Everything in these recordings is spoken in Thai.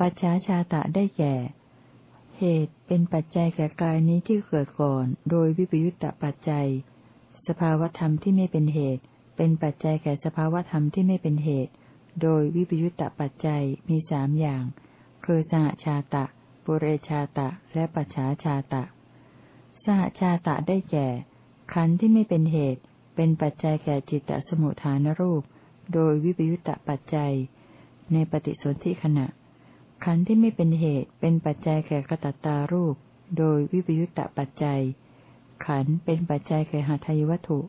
ปัจฉาชาตะได้แก่ เหตุเป็นปัจจัยแก่กายนี้ที่เกิดก่อน โดยวิปยุตตปัจจัย สภาวธรรมที่ไม่เป็นเหตุ เป็นปัจจัยแก่สภาวธรรมที่ไม่เป็นเหตุ โดยวิปยุตตปัจจัยมีสามอย่าง คือสหชาตะ ปุเรชาตะ และปัจฉาชาตะ สหชาตะได้แก่ ขันธ์ที่ไม่เป็นเหตุ เป็นปัจจัยแก่จิตตสมุทฐานรูป โดยวิปยุตตปัจจัย ในปฏิสนธิขณะ ขันธ์ที่ไม่เป็นเหตุเป็นปัจจัยแก่กตัตตารูป โดยวิปยุตตปัจจัย ขันธ์เป็นปัจจัยแก่หาทายวัตถุ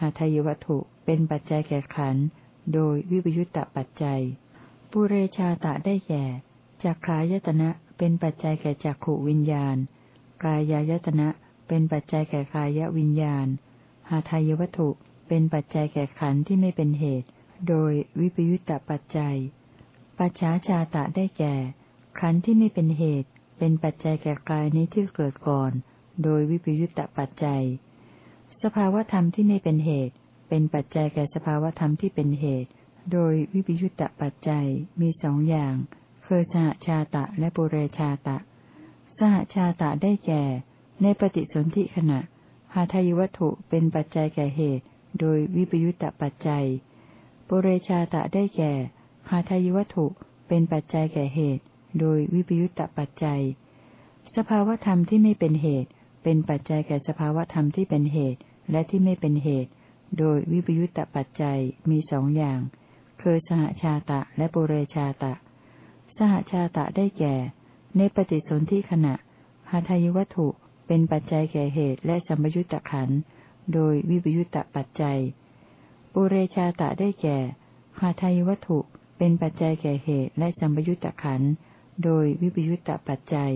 หาทายวัตถุเป็นปัจจัยแก่ขันธ์โดยวิปยุตตปัจจัย ปุเรชาตะได้แก่จักขายตนะเป็นปัจจัยแก่จักขวิญญาณ กายายตนะเป็นปัจจัยแก่กายวิญญาณ หาทายวัตถุเป็นปัจจัยแก่ขันธ์ที่ไม่เป็นเหตุ โดยวิปยุตตปัจจัย ปัจฉาชาตะได้แก่ ขันธ์ที่ไม่เป็นเหตุ เป็นปัจจัยแก่กายนี้ที่เกิดก่อน โดยวิปยุตตปัจจัย สภาวธรรมที่ไม่เป็นเหตุ เป็นปัจจัยแก่สภาวธรรมที่เป็นเหตุ โดยวิปยุตตปัจจัยมีสองอย่างคือสหชาตะและปุเรชาตะ สหชาตะได้แก่ ในปฏิสนธิขณะหาทายวัตถุเป็นปัจจัยแก่เหตุ โดยวิปยุตตปัจจัย ปุเรชาตะได้แก่ หาทายวัตถุเป็นปัจจัยแก่เหตุ โดยวิปยุตตปัจจัย สภาวธรรมที่ไม่เป็นเหตุ เป็นปัจจัยแก่สภาวธรรมที่เป็นเหตุ และที่ไม่เป็นเหตุ โดยวิปยุตตปัจจัยมีสองอย่าง คือสหชาตะและปุเรชาตะ สหชาตะได้แก่ ในปฏิสนธิขณะหาทายวัตถุเป็นปัจจัยแก่เหตุและสัมยุตตะขันโดยวิปยุตตปัจจัย ปุเรชาตะได้แก่หาทายวัตถุ เป็นปัจจัยแก่เหตุและสัมปยุตตะขันโดยวิปยุตตะปัจจัย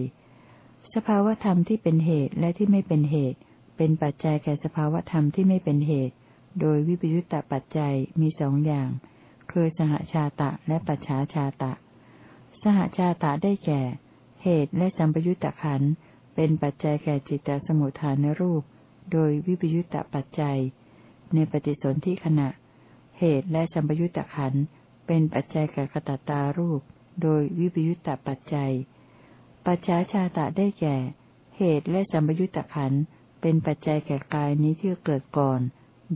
สภาวธรรมที่เป็นเหตุและที่ไม่เป็นเหตุ เป็นปัจจัยแก่สภาวธรรมที่ไม่เป็นเหตุ โดยวิปยุตตะปัจจัยมีสองอย่าง คือสหชาตะและปัจฉาชาตะ สหชาตะได้แก่ เหตุและสัมปยุตตะขันเป็นปัจจัยแก่จิตตสมุทฐานรูป โดยวิปยุตตะปัจจัย ในปฏิสนธิขณะ เหตุและสัมปยุตตะขัน เป็นปัจจัยแก่กตตารูป โดยวิปยุตตปัจจัย ปัจฉาชาตะได้แก่ เหตุและสัมยุตตะขันเป็นปัจจัยแก่กายนี้ที่เกิดก่อน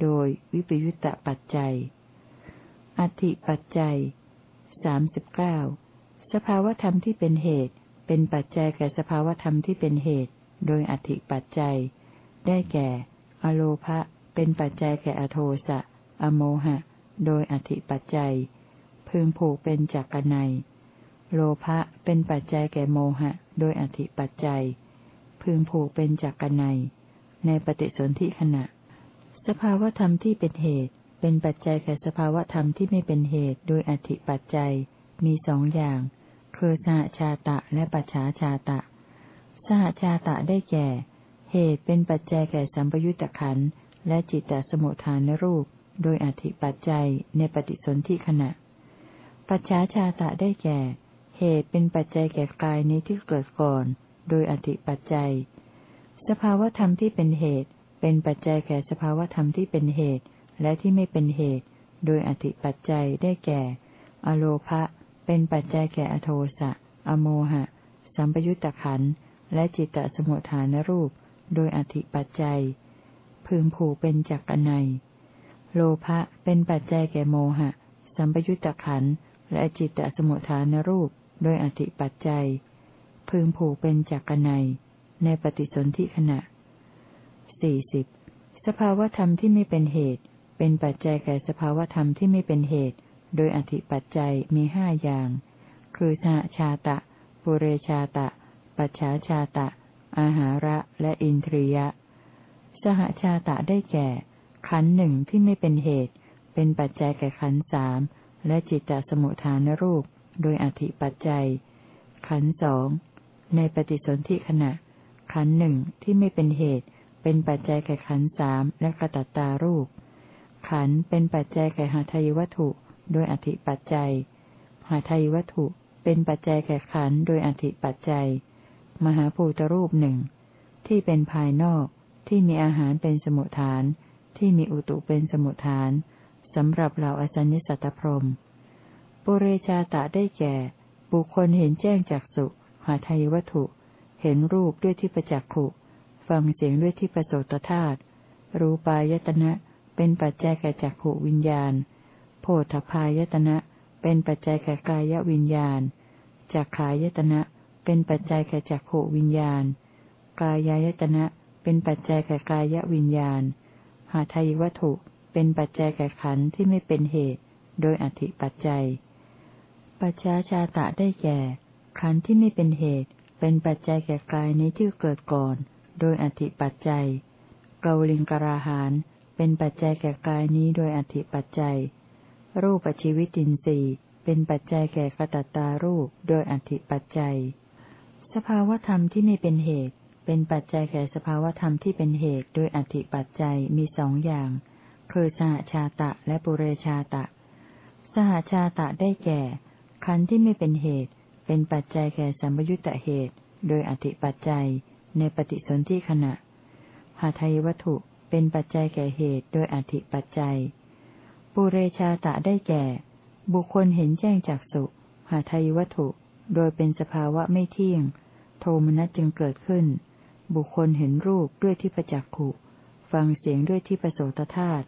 โดยวิปยุตตปัจจัย อธิปัจจัยสามสิบเก้าสภาวธรรมที่เป็นเหตุ เป็นปัจจัยแก่สภาวธรรมที่เป็นเหตุ โดยอธิปัจจัย ได้แก่ อโลภะเป็นปัจจัยแก่อโทสะ อโมหะ โดยอธิปัจจัย พึงผูกเป็นจักรนัย โลภะเป็นปัจจัยแก่โมหะ โดยอธิปัจจัย พึงผูกเป็นจักรนัย ในปฏิสนธิขณะ สภาวธรรมที่เป็นเหตุ เป็นปัจจัยแก่สภาวธรรมที่ไม่เป็นเหตุ โดยอธิปัจจัย มีสองอย่าง คือสหชาตะและปัจฉาชาตะ สหชาตะได้แก่ เหตุเป็นปัจจัยแก่สัมปยุตตะขันและจิตตสมุทฐานรูป โดยอธิปัจจัยในปฏิสนธิขณะ ปัจฉาชาตะได้แก่ เหตุเป็นปัจจัยแก่กายนี้ที่เกิดก่อน โดยอธิปัจจัย สภาวธรรมที่เป็นเหตุ เป็นปัจจัยแก่สภาวธรรมที่เป็นเหตุ และที่ไม่เป็นเหตุ โดยอธิปัจจัยได้แก่ อโลภะเป็นปัจจัยแก่อโทสะ อโมหะ สัมปยุตตะขันและจิตตสมุทฐานรูป โดยอธิปัจจัย พึงผูกเป็นจักรนัยโลภะเป็นปัจจัยแก่โมหะ สัมปยุตตะขันธ์ และจิตตสมุทฐานรูปโดยอธิปัจจัย พึงผูกเป็นจักรนัยในปฏิสนธิขณะสี่สิบสภาวธรรมที่ไม่เป็นเหตุ เป็นปัจจัยแก่สภาวธรรมที่ไม่เป็นเหตุ โดยอธิปัจจัยมีห้าอย่าง คือชาชาตะ ปุเรชาตะ ปัจฉาชาตะ อาหาระและอินทรียะ สหชาตะได้แก่ ขันหนึ่งที่ไม่เป็นเหตุ เป็นปัจจัยแก่ขันสาม และจิตตสมุทฐานรูป โดยอธิปัจจัย ขันสองในปฏิสนธิขณะ ขันหนึ่งที่ไม่เป็นเหตุ เป็นปัจจัยแก่ขันสามและกระตัตตารูป ขันเป็นปัจจัยแก่หาทายวัตถุ โดยอธิปัจจัย หาทายวัตถุเป็นปัจจัยแก่ขันโดยอธิปัจจัย มหาภูตรูปหนึ่งที่เป็นภายนอกที่มีอาหารเป็นสมุทฐาน ที่มีอุตุเป็นสมุทฐาน สำหรับเหล่าอสัญญสัตตพรมปุเรชาตะได้แก่ บุคคลเห็นแจ้งจากสุ หาไทยวัตถุ เห็นรูปด้วยที่ประจักขุ ฟังเสียงด้วยที่ประโสตธาตุรูปายตนะ เป็นปัจจัยแก่จักขวิญญาณ โพธพายตนะ เป็นปัจจัยแก่กายวิญญาณจักขายตนะ เป็นปัจจัยแก่จักขวิญญาณ กายายตนะ เป็นปัจจัยแก่กายวิญญาณ หาทายวัตถุ เป็นปัจจัยแก่ขันธ์ที่ไม่เป็นเหตุ โดยอธิปัจจัย ปัจฉาชาตะได้แก่ ขันธ์ที่ไม่เป็นเหตุ เป็นปัจจัยแก่กายนี้ที่เกิดก่อน โดยอธิปัจจัยเกาลิงกราหาน เป็นปัจจัยแก่กายนี้โดยอธิปัจจัย รูปชีวิตินทรีย์ เป็นปัจจัยแก่กตัตตารูปโดยอธิปัจจัย สภาวธรรมที่ไม่เป็นเหตุ เป็นปัจจัยแก่สภาวธรรมที่เป็นเหตุโดยอธิปัจจัยมีสองอย่าง คือสหชาตะและปุเรชาตะ สหชาตะได้แก่ ขันธ์ที่ไม่เป็นเหตุ เป็นปัจจัยแก่สัมยุญตเหตุ โดยอธิปัจจัย ในปฏิสนธิขณะ หาไทยวัตถุเป็นปัจจัยแก่เหตุ โดยอธิปัจจัย ปุเรชาตะได้แก่ บุคคลเห็นแจ้งจากสุหาทายวัตถุ โดยเป็นสภาวะไม่เที่ยง โทมนัสจึงเกิดขึ้น บุคคลเห็นรูปด้วยที่ประจักขุฟังเสียงด้วยที่ประโสตธาตุ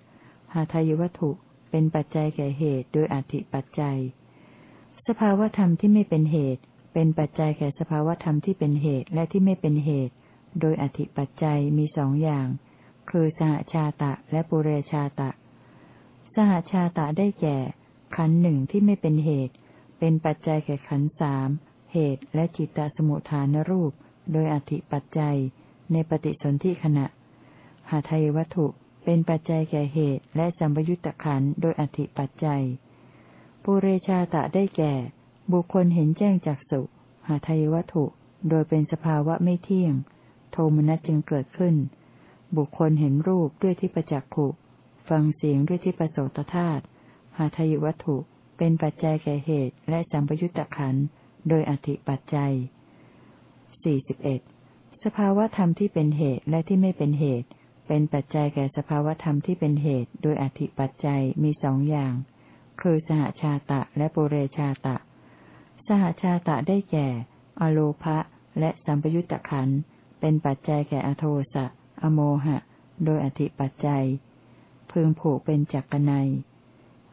หาทายวัตถุเป็นปัจจัยแก่เหตุโดยอธิปัจจัย สภาวธรรมที่ไม่เป็นเหตุ เป็นปัจจัยแก่สภาวธรรมที่เป็นเหตุและที่ไม่เป็นเหตุ โดยอธิปัจจัยมีสองอย่าง คือสหชาตะและปุเรชาตะ สหชาตะได้แก่ ขันหนึ่งที่ไม่เป็นเหตุ เป็นปัจจัยแก่ขันสามเหตุและจิตตสมุทฐานรูป โดยอธิปัจจัย ในปฏิสนธิขณะหาไทยวัตถุ เป็นปัจจัยแก่เหตุและสัมปยุตตะขันโดยอธิปัจจัย ปุเรชาตะได้แก่ บุคคลเห็นแจ้งจากสุหาไทยวัตถุ โดยเป็นสภาวะไม่เที่ยง โทมนัสจึงเกิดขึ้น บุคคลเห็นรูปด้วยที่ประจักษ์ขุฟังเสียงด้วยที่ประโสตธาตุหาทายวัตถุ เป็นปัจจัยแก่เหตุและสัมปยุตตะขันโดยอธิปัจจัย 41. สภาวะธรรมที่เป็นเหตุและที่ไม่เป็นเหตุ เป็นปัจจัยแก่สภาวธรรมที่เป็นเหตุ โดยอธิปัจจัยมีสองอย่าง คือสหชาตะและปุเรชาตะ สหชาตะได้แก่ อโลภะและสัมปยุตตะขัน เป็นปัจจัยแก่อโทสะ อโมหะ โดยอธิปัจจัย พึงผูกเป็นจักรนัย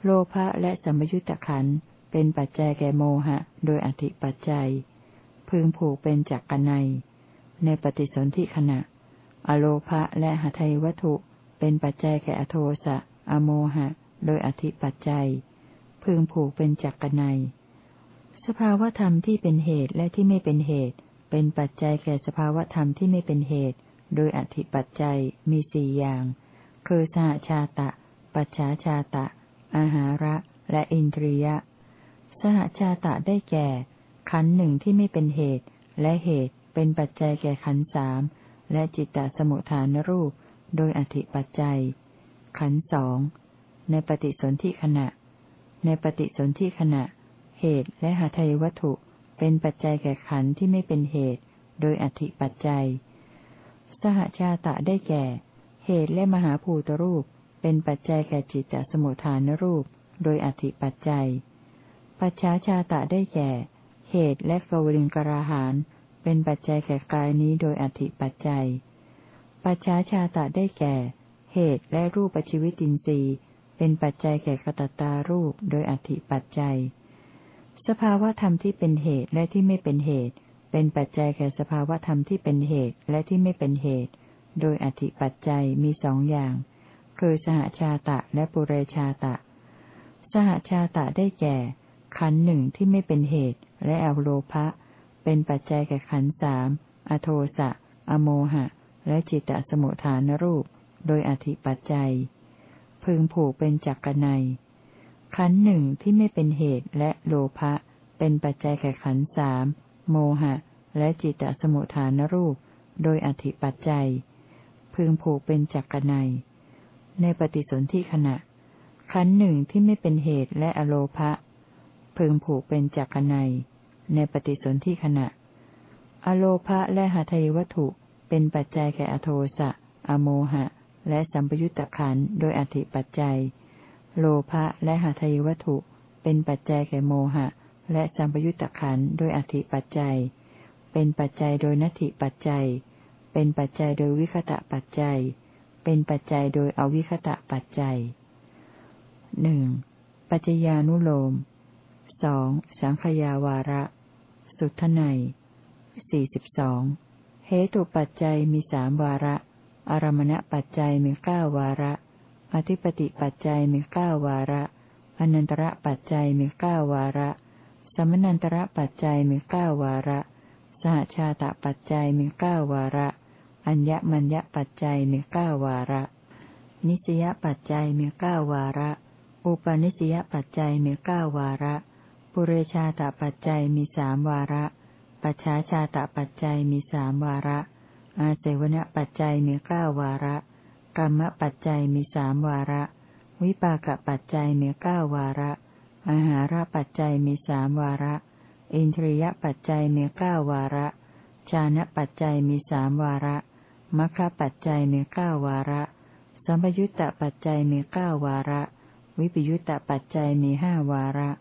โลภะและสัมปยุญตะขัน เป็นปัจจัยแก่โมหะ โดยอธิปัจจัย พึงผูกเป็นจักรนัย ในปฏิสนธิขณะ อโลภะและหทัยวัตถุ เป็นปัจจัยแก่อโทสะ อโมหะ โดยอธิปัจจัย พึงผูกเป็นจักรนัย สภาวธรรมที่เป็นเหตุและที่ไม่เป็นเหตุ เป็นปัจจัยแก่สภาวธรรมที่ไม่เป็นเหตุ โดยอธิปัจจัยมีสี่อย่าง คือสหชาตะ ปัจฉาชาตะ อาหาระ และอินทรียะ สหชาตะได้แก่ ขันหนึ่งที่ไม่เป็นเหตุ และเหตุเป็นปัจจัยแก่ขันสาม และจิตตสมุทฐานรูป โดยอธิปัจจัย ขันสองในปฏิสนธิขณะ ในปฏิสนธิขณะ เหตุและหาทายวัตถุเป็นปัจจัยแก่ขันที่ไม่เป็นเหตุ โดยอธิปัจจัย สหชาตะได้แก่ เหตุและมหาภูตรูป เป็นปัจจัยแก่จิตตสมุทฐานรูป โดยอธิปัจจัย ปัจฉาชาตะได้แก่ เหตุและกวลิงกราหาน เป็นปัจจัยแก่กายนี้โดยอธิปัจจัย ปัจฉาชาตะได้แก่ เหตุและรูปปัจวิตินทรีย์เป็นปัจจัยแก่กตตารูปโดยอธิปัจจัย สภาวธรรมที่เป็นเหตุและที่ไม่เป็นเหตุ เป็นปัจจัยแก่สภาวธรรมที่เป็นเหตุและที่ไม่เป็นเหตุ โดยอธิปัจจัยมีสองอย่าง คือสหชาตะและปุเรชาตะ สหชาตะได้แก่ ขันหนึ่งที่ไม่เป็นเหตุและอโลภะ เป็นปัจจัยแก่ขันสามอโทสะ อโมหะ และจิตตสมุทฐานรูป โดยอธิปัจจัย พึงผูกเป็นจักรนัย ขันหนึ่งที่ไม่เป็นเหตุและโลภะ เป็นปัจจัยแก่ขันสามโมหะ และจิตตสมุทฐานรูป โดยอธิปัจจัย พึงผูกเป็นจักรนัย ในปฏิสนธิขณะ ขันหนึ่งที่ไม่เป็นเหตุและอโลภะ พึงผูกเป็นจักรนัย ในปฏิสนธิขณะ อโลภะและหาทยวัตถุเป็นปัจจัยแก่อโทสะ อโมหะ และสัมปยุตตะขันโดยอธิปัจจัย โลภะและหาทยวัตถุเป็นปัจจัยแก่โมหะ และสัมปยุตตะขันโดยอธิปัจจัย เป็นปัจจัยโดยนัตถิปัจจัย เป็นปัจจัยโดยวิคตะปัจจัย เป็นปัจจัยโดยอวิคตะปัจจัยหนึ่งปัจจญานุโลมสองสังขยาวาระ สุทไนสี่สิบสองเหตุปัจจัยมีสามวาระ อารมณปัจจัยมีเก้าวาระ อธิปติปัจจัยมีเก้าวาระ อนันตระปัจจัยมีเก้าวาระ สมนันตระปัจจัยมีเก้าวาระ สหชาตปัจจัยมีเก้าวาระ อัญญมัญญปัจจัยมีเก้าวาระ นิสยปัจจัยมีเก้าวาระ อุปนิสยปัจจัยมีเก้าวาระ ปุเรชาตปัจจัยมีสามวาระ ปัจฉาชาตปัจจัยมีสามวาระ อาเสวณปัจจัยมีเก้าวาระ กรรมปัจจัยมีสามวาระ วิปากปัจจัยมีเก้าวาระ อาหารปัจจัยมีสามวาระ อินทรียปัจจัยมีเก้าวาระ ชานะปัจจัยมีสามวาระมัคคปัจจัยมีเก้าวาระ สัมปยุตตปัจจัยมีเก้าวาระ วิปยุตตปัจจัยมีห้าวาระ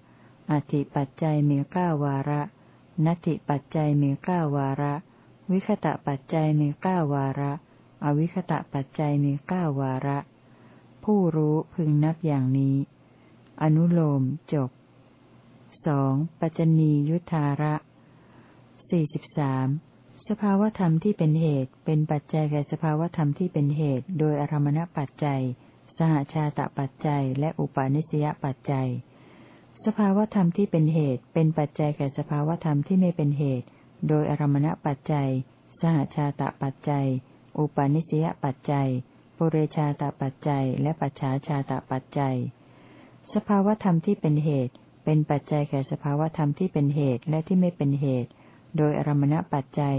อธิปัจจัยมีเก้าวาระนัตถิปัจจัยมีเก้าวาระ วิคตะปัจจัยมีเก้าวาระ อวิคตะปัจจัยมีเก้าวาระ ผู้รู้พึงนับอย่างนี้ อนุโลมจบสองปัจจณียุทธาระสี่สิบสามสภาวธรรมที่เป็นเหตุ เป็นปัจจัยแก่สภาวธรรมที่เป็นเหตุ โดยอารมณปัจจัย สหชาตปัจจัย และอุปาณิสยปัจจัย สภาวธรรมที่เป็นเหตุเป็นปัจจัยแก่สภาวธรรมที่ไม่เป็นเหตุ โดยอารมณปัจจัย สหชาตปัจจัย อุปาณิสยปัจจัยปุเรชาตปัจจัย และปัจฉาชาตปัจจัย สภาวธรรมที่เป็นเหตุ เป็นปัจจัยแก่สภาวธรรมที่เป็นเหตุและที่ไม่เป็นเหตุ โดยอารมณปัจจัย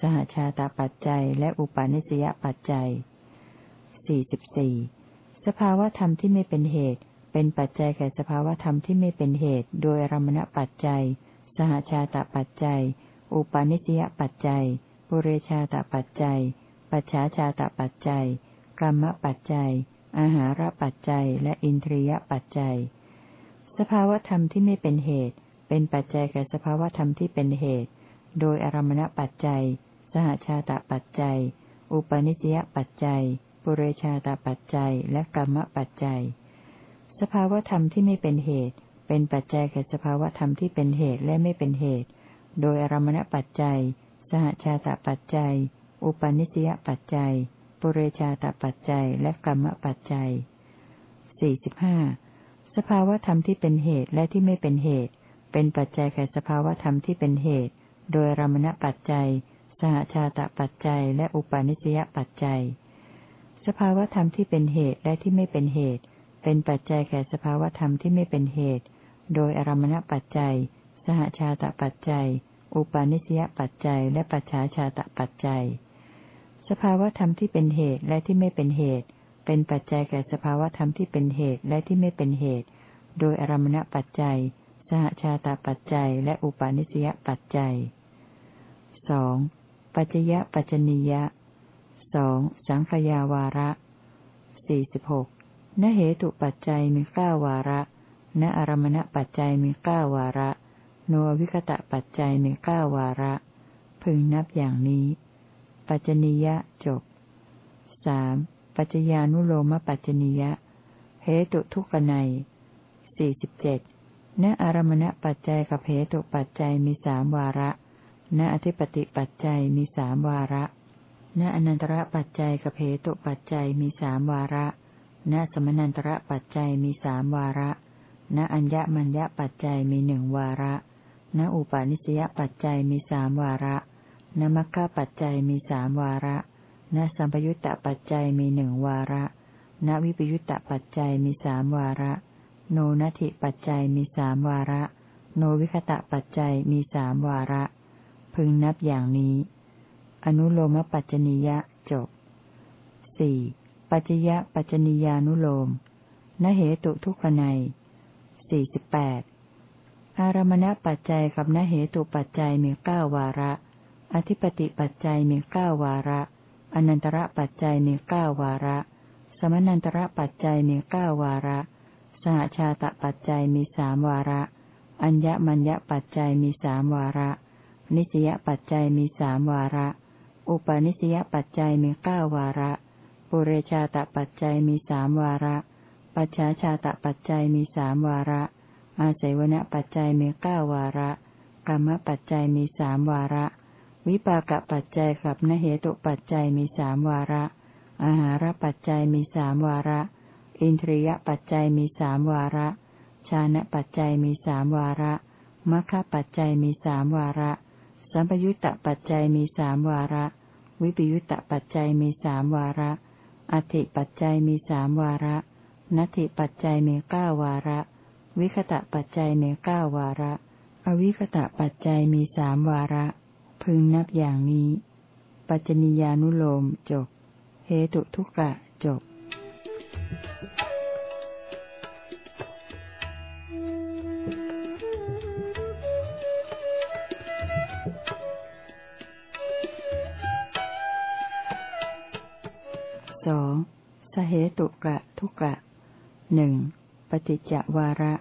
สหชาตปัจจัย และอุปาณิสยปัจจัย 44. สภาวธรรมที่ไม่เป็นเหตุ เป็นปัจจัยแก่สภาวธรรมที่ไม่เป็นเหตุ โดยอารมณปัจจัย สหชาตปัจจัย อุปาณิสยปัจจัยปุเรชาตปัจจัย ปัจฉาชาตปัจจัย กรรมปัจจัย อาหารปัจจัย และอินทรียปัจจัย สภาวธรรมที่ไม่เป็นเหตุ เป็นปัจจัยแก่สภาวธรรมที่เป็นเหตุ โดยอารมณปัจจัย สหชาตปัจจัย อุปนิสยปัจจัยปุเรชาตปัจจัย และกรรมปัจจัย สภาวธรรมที่ไม่เป็นเหตุ เป็นปัจจัยแก่สภาวธรรมที่เป็นเหตุและไม่เป็นเหตุ โดยอารมณปัจจัย สหชาตปัจจัย อุปนิสยปัจจัย ปุเรชาตปัจจัย และกรรมปัจจัยสี่สิบห้าสภาวธรรมที่เป็นเหตุและที่ไม่เป็นเหตุ เป็นปัจจัยแก่สภาวธรรมที่เป็นเหตุ โดยรมณปัจจัย สหชาตปัจจัย และอุปาณิสยปัจจัย สภาวธรรมที่เป็นเหตุและที่ไม่เป็นเหตุ เป็นปัจจัยแก่สภาวธรรมที่ไม่เป็นเหตุ โดยอารมณปัจจัย สหชาตปัจจัย อุปาณิสยปัจจัย และปัจฉาชาตปัจจัย สภาวธรรมที่เป็นเหตุและที่ไม่เป็นเหตุ เป็นปัจจัยแก่สภาวธรรมที่เป็นเหตุและที่ไม่เป็นเหตุ โดยอารมณปัจจัย สหชาตปัจจัย และอุปาณิสยปัจจัยสองปัจจยปัจจนิยะสองสังขยาวาระสี่สิบหก นเหตุปัจจัยมีเก้าวาระ ณอารมณปัจจัยมีเก้าวาระ โนวิคตะปัจจัยมีเก้าวาระ พึงนับอย่างนี้ ปัจจนิยะจบสามปัจจญานุโลมปัจจนิยะ เหตุทุกนัยสี่สิบเจ็ดณอารมณปัจจัยกับเหตุปัจจัยมีสามวาระ ณอธิปติปัจจัยมีสามวาระ ณอนันตระปัจจัยกับเหตุปัจจัยมีสามวาระ ณสมนันตระปัจจัยมีสามวาระ ณอัญญมัญญปัจจัยมีหนึ่งวาระ ณอุปาณิสยปัจจัยมีสามวาระนมัคคะปัจจัยมีสามวาระนสัมปยุตตปัจจัยมีหนึ่งวาระนวิปยุตตปัจจัยมีสามวาระ โนนัติปัจจัยมีสามวาระ โนวิคตะปัจจัยมีสามวาระ พึงนับอย่างนี้ อนุโลมปัจจนิยะจบสี่ ปัจจยะปัจจนิยานุโลมนเหตุทุกขไนสี่สิบแปดอารมณปัจจัยกับนเหตุปัจจัยมีเก้าวาระ อธิปติปัจจัยมีเก้าวาระ อนันตระปัจจัยมีเก้าวาระ สมนันตระปัจจัยมีเก้าวาระ สหชาตปัจจัยมีสามวาระ อัญญมัญญปัจจัยมีสามวาระ นิสยปัจจัยมีสามวาระ อุปนิสยปัจจัยมีเก้าวาระ ปุเรชาตปัจจัยมีสามวาระ ปัจฉาชาตปัจจัยมีสามวาระ อาศัยวณปัจจัยมีเก้าวาระ กรรมปัจจัยมีสามวาระ วิปากปัจจัยกับนเหตุปัจจัยมีสามวาระ อาหารปัจจัยมีสามวาระ อินทรียปัจจัยมีสามวาระชานะปัจจัยมีสามวาระมัคคปัจจัยมีสามวาระ สัมปยุตตปัจจัยมีสามวาระ วิปยุตตปัจจัยมีสามวาระ อธิปัจจัยมีสามวาระ นัตถิปัจจัยมีเก้าวาระ วิคตะปัจจัยมีเก้าวาระ อวิคตะปัจจัยมีสามวาระ พึงนับอย่างนี้ ปัจจนียานุโลมจบ เหตุทุกกะจบเห ตุกะทุกะหนึ่งปฏิจจวาระ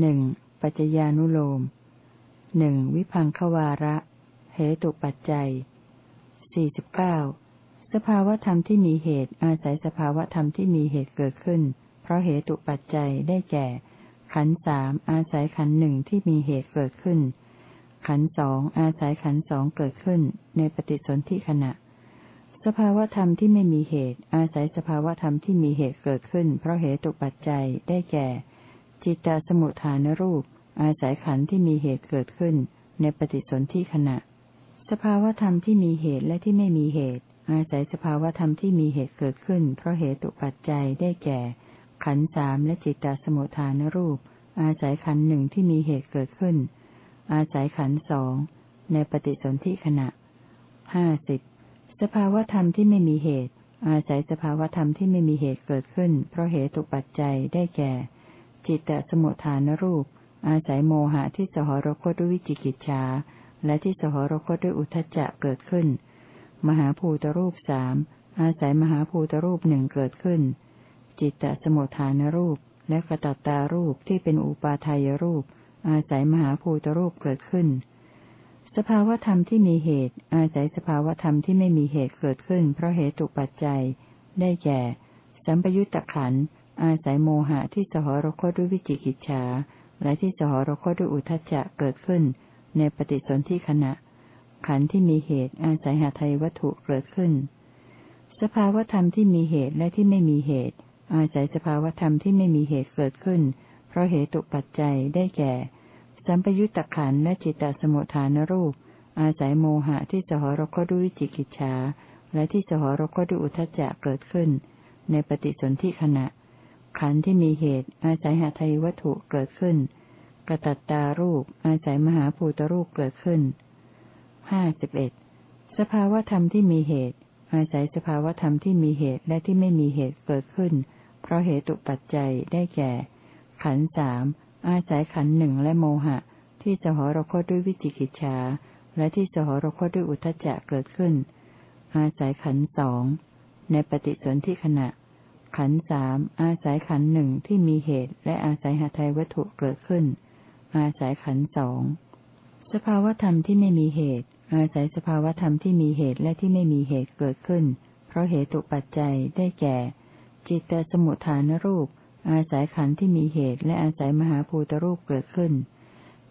หนึ่งปัจจญานุโลมหนึ่งวิพังควาระ เหตุปัจจัยสี่สิบเก้าสภาวธรรมที่มีเหตุอาศัยสภาวธรรมที่มีเหตุเกิดขึ้น เพราะเหตุปัจจัยได้แก่ ขันสามอาศัยขันหนึ่งที่มีเหตุเกิดขึ้น ขันสองอาศัยขันสองเกิดขึ้น ในปฏิสนธิขณะ สภาวธรรมที่ไม่มีเหตุ อาศัยสภาวธรรมที่มีเหตุเกิดขึ้น เพราะเหตุปัจจัยได้แก่ จิตตสมุทฐานรูป อาศัยขันธ์ที่มีเหตุเกิดขึ้น ในปฏิสนธิขณะ สภาวธรรมที่มีเหตุและที่ไม่มีเหตุ อาศัยสภาวธรรมที่มีเหตุเกิดขึ้น เพราะเหตุปัจจัยได้แก่ ขันธ์สามและจิตตสมุทฐานรูป อาศัยขันธ์หนึ่งที่มีเหตุเกิดขึ้น อาศัยขันธ์สองในปฏิสนธิขณะห้าสิบ สภาวธรรมที่ไม่มีเหตุ อาศัยสภาวธรรมที่ไม่มีเหตุเกิดขึ้น เพราะเหตุปัจจัยได้แก่ จิตตสมุทฐานรูป อาศัยโมหะที่สหรคตด้วยวิจิกิจฉาและที่สหรคตด้วยอุทจจะเกิดขึ้น มหาภูตรูปสามอาศัยมหาภูตรูปหนึ่งเกิดขึ้น จิตตสมุทฐานรูป และกระตัตตารูปที่เป็นอุปาทายรูป อาศัยมหาภูตรูปเกิดขึ้น สภาวธรรมที่มีเหตุ อาศัยสภาวธรรมที่ไม่มีเหตุเกิดขึ้น เพราะเหตุปัจจัย ได้แก่ สัมปยุตตะขัน อาศัยโมหะที่สหรคตด้วยวิจิกิจฉา และที่สหรคตด้วยอุทจจะเกิดขึ้น ในปฏิสนธิขณะ ขันที่มีเหตุอาศัยหาไทยวัตถุเกิดขึ้น สภาวธรรมที่มีเหตุและที่ไม่มีเหตุ อาศัยสภาวธรรมที่ไม่มีเหตุเกิดขึ้น เพราะเหตุปัจจัยได้แก่ สัมปยุตตะขันและจิตตสมุทฐานรูป อาศัยโมหะที่สหรคด้วยจิกิจฉาและที่สหรคด้วยอุทจจะเกิดขึ้น ในปฏิสนธิขณะ ขันที่มีเหตุ อาศัยหาไทยวัตถุเกิดขึ้นกระตัตตารูป อาศัยมหาภูตรูปเกิดขึ้นห้าสิบเอ็ดสภาวธรรมที่มีเหตุ อาศัยสภาวธรรมที่มีเหตุและที่ไม่มีเหตุเกิดขึ้น เพราะเหตุปัจจัยได้แก่ ขันสาม อาศัยขันหนึ่งและโมหะ ที่สหรคตด้วยวิจิกิจฉาและที่สหรคตด้วยอุทจจะเกิดขึ้น อาศัยขันสองในปฏิสนธิขณะ ขันสามอาศัยขันหนึ่งที่มีเหตุ และอาศัยหาไทยวัตถุเกิดขึ้น อาศัยขันสองสภาวธรรมที่ไม่มีเหตุ อาศัยสภาวธรรมที่มีเหตุและที่ไม่มีเหตุเกิดขึ้น เพราะเหตุปัจจัยได้แก่ จิตตสมุทฐานรูป อาศัยขันธ์ที่มีเหตุและอาศัยมหาภูตรูปเกิดขึ้น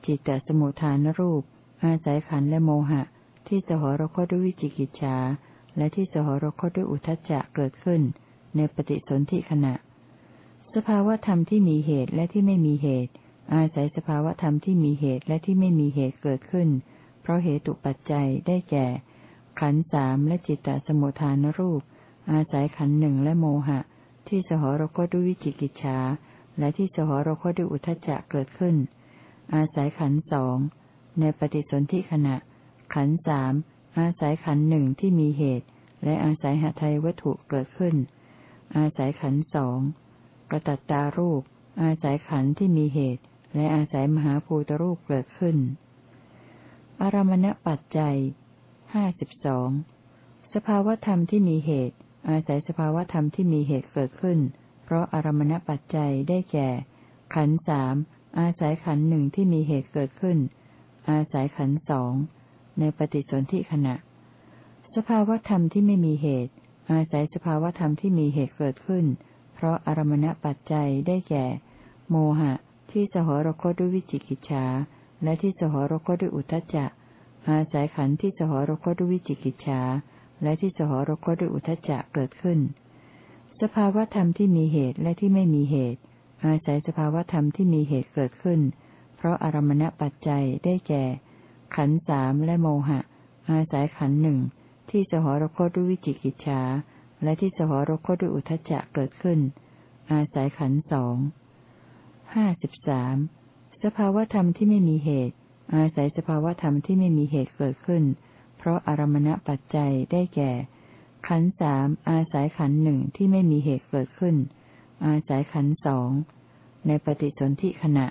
จิตตสมุทฐานรูป อาศัยขันธ์และโมหะ ที่สหรคตด้วยวิจิกิจฉาและที่สหรคตด้วยอุทจจะเกิดขึ้น ในปฏิสนธิขณะ สภาวธรรมที่มีเหตุและที่ไม่มีเหตุ อาศัยสภาวธรรมที่มีเหตุและที่ไม่มีเหตุเกิดขึ้น เพราะเหตุปัจจัยได้แก่ ขันธ์สามและจิตตสมุทฐานรูป อาศัยขันธ์หนึ่งและโมหะ ที่สหรคตด้วยวิจิกิจฉาและที่สหรคตด้วยอุทจจะเกิดขึ้น อาศัยขันสองในปฏิสนธิขณะ ขันสามอาศัยขันหนึ่งที่มีเหตุ และอาศัยหาไทยวัตถุเกิดขึ้น อาศัยขันสองกระตัตตารูป อาศัยขันที่มีเหตุ และอาศัยมหาภูตรูปเกิดขึ้น อารมณปัจจัยห้าสิบสองสภาวธรรมที่มีเหตุ อาศัยสภาวธรรมที่มีเหตุเกิดขึ้น เพราะอารมณปัจจัยได้แก่ ขันสามอาศัยขันหนึ่งที่มีเหตุเกิดขึ้น อาศัยขันสองในปฏิสนธิขณะ สภาวธรรมที่ไม่มีเหตุ อาศัยสภาวธรรมที่มีเหตุเกิดขึ้น เพราะอารมณปัจจัยได้แก่ โมหะ ที่สหรคตด้วยวิจิกิจฉาและที่สหรคตด้วยอุทจจะอาศัยขันธ์ที่สหรคตด้วยวิจิกิจฉา และที่สหรคตด้วยอุทจจะเกิดขึ้น สภาวธรรมที่มีเหตุและที่ไม่มีเหตุ อาศัยสภาวธรรมที่มีเหตุเกิดขึ้น เพราะอารมณปัจจัยได้แก่ ขันสามและโมหะ อาศัยขันหนึ่งที่สหรคตด้วยวิจิกิจฉาและที่สหรคตด้วยอุทจจะเกิดขึ้น อาศัยขันสองห้าสิบสามสภาวธรรมที่ไม่มีเหตุ อาศัยสภาวธรรมที่ไม่มีเหตุเกิดขึ้น เพราะอารมณปัจจัยได้แก่ ขันสามอาศัยขันหนึ่งที่ไม่มีเหตุเกิดขึ้น อาศัยขันสองในปฏิสนธิขณะ